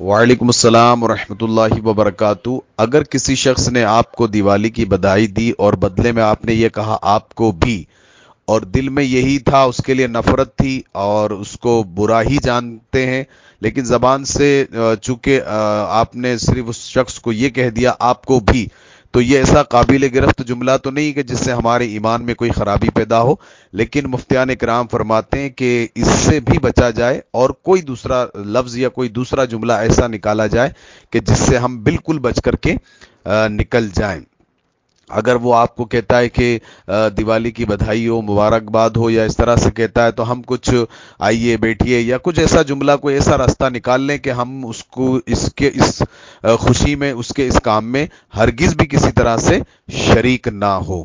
وعلیکم السلام ورحمۃ اللہ وبرکاتہ۔ اگر کسی شخص نے آپ کو دیوالی کی بدھائی دی اور بدلے میں آپ نے یہ کہا آپ کو بھی، اور دل میں یہی تھا، اس کے لیے نفرت تھی اور اس کو برا ہی جانتے ہیں، لیکن زبان سے چونکہ آپ نے صرف اس شخص کو یہ کہہ دیا آپ کو بھی تو یہ ایسا قابل گرفت جملہ تو نہیں کہ جس سے ہمارے ایمان میں کوئی خرابی پیدا ہو، لیکن مفتیان کرام فرماتے ہیں کہ اس سے بھی بچا جائے اور کوئی دوسرا لفظ یا کوئی دوسرا جملہ ایسا نکالا جائے کہ جس سے ہم بالکل بچ کر کے نکل جائیں۔ اگر وہ آپ کو کہتا ہے کہ دیوالی کی بدھائی ہو، مبارکباد ہو یا اس طرح سے کہتا ہے تو ہم کچھ آئیے، بیٹھیے یا کچھ ایسا جملہ، کوئی ایسا راستہ نکال لیں کہ ہم اس کو، اس کے، اس خوشی میں، اس کے، اس کام میں ہرگز بھی کسی طرح سے شریک نہ ہو۔